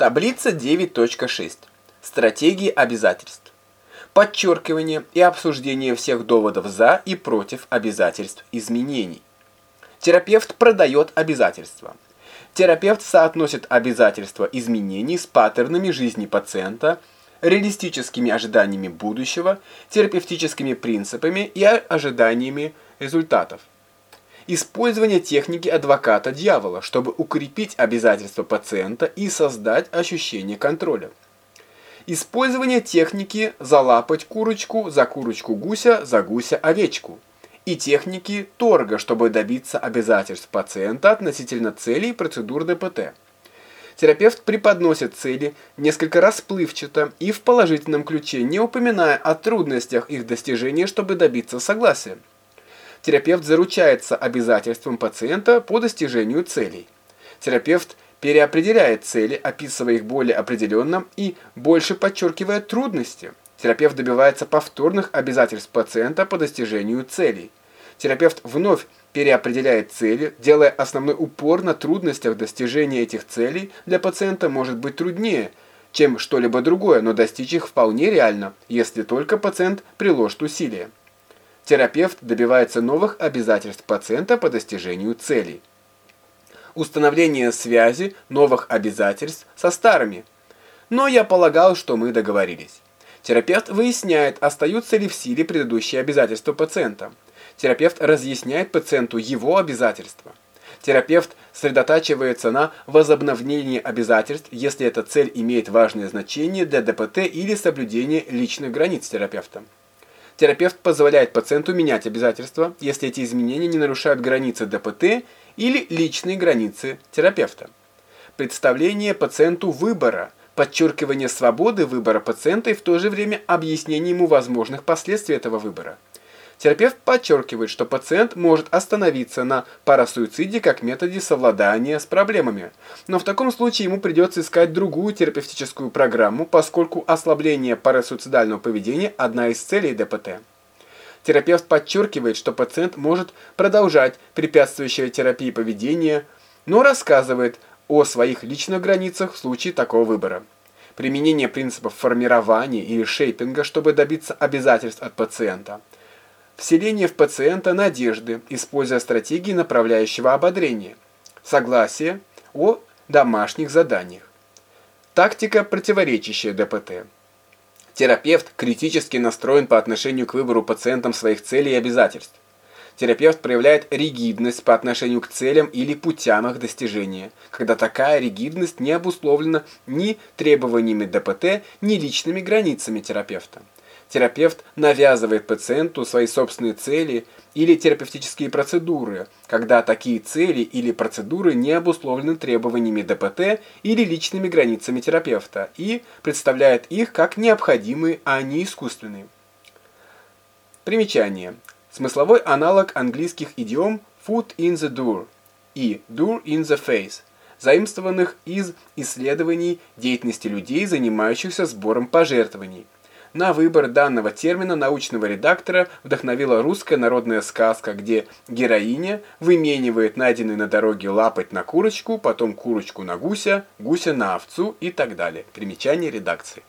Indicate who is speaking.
Speaker 1: Таблица 9.6. Стратегии обязательств. Подчеркивание и обсуждение всех доводов за и против обязательств изменений. Терапевт продает обязательства. Терапевт соотносит обязательства изменений с паттернами жизни пациента, реалистическими ожиданиями будущего, терапевтическими принципами и ожиданиями результатов. Использование техники адвоката дьявола, чтобы укрепить обязательства пациента и создать ощущение контроля. Использование техники «залапать курочку, за курочку гуся, за гуся овечку» и техники торга, чтобы добиться обязательств пациента относительно целей процедур ДПТ. Терапевт преподносит цели несколько расплывчато и в положительном ключе, не упоминая о трудностях их достижения, чтобы добиться согласия терапевт заручается обязательством пациента по достижению целей. Терапевт переопределяет цели, описывая их более определенно и больше подчеркивая трудности. Терапевт добивается повторных обязательств пациента по достижению целей. Терапевт вновь переопределяет цели, делая основной упор на трудностях достижения этих целей для пациента может быть труднее, чем что-либо другое, но достичь их вполне реально, если только пациент приложит усилия. Терапевт добивается новых обязательств пациента по достижению целей. Установление связи новых обязательств со старыми. Но я полагал, что мы договорились. Терапевт выясняет, остаются ли в силе предыдущие обязательства пациента. Терапевт разъясняет пациенту его обязательства. Терапевт сосредотачивается на возобновлении обязательств, если эта цель имеет важное значение для ДПТ или соблюдения личных границ терапевта. Терапевт позволяет пациенту менять обязательства, если эти изменения не нарушают границы ДПТ или личные границы терапевта. Представление пациенту выбора, подчеркивание свободы выбора пациента и в то же время объяснение ему возможных последствий этого выбора. Терапевт подчеркивает, что пациент может остановиться на парасуициде как методе совладания с проблемами, но в таком случае ему придется искать другую терапевтическую программу, поскольку ослабление парасуицидального поведения – одна из целей ДПТ. Терапевт подчеркивает, что пациент может продолжать препятствующее терапии поведения, но рассказывает о своих личных границах в случае такого выбора. Применение принципов формирования или шейпинга, чтобы добиться обязательств от пациента – Вселение в пациента надежды, используя стратегии направляющего ободрения. Согласие о домашних заданиях. Тактика, противоречащая ДПТ. Терапевт критически настроен по отношению к выбору пациентам своих целей и обязательств. Терапевт проявляет ригидность по отношению к целям или путям их достижения, когда такая ригидность не обусловлена ни требованиями ДПТ, ни личными границами терапевта. Терапевт навязывает пациенту свои собственные цели или терапевтические процедуры, когда такие цели или процедуры не обусловлены требованиями ДПТ или личными границами терапевта и представляет их как необходимые, а не искусственные. Примечание. Смысловой аналог английских идиом foot in the door и door in the face, заимствованных из исследований деятельности людей, занимающихся сбором пожертвований. На выбор данного термина научного редактора вдохновила русская народная сказка, где героиня выменивает найденный на дороге лапоть на курочку, потом курочку на гуся, гуся на овцу и так далее. Примечание редакции.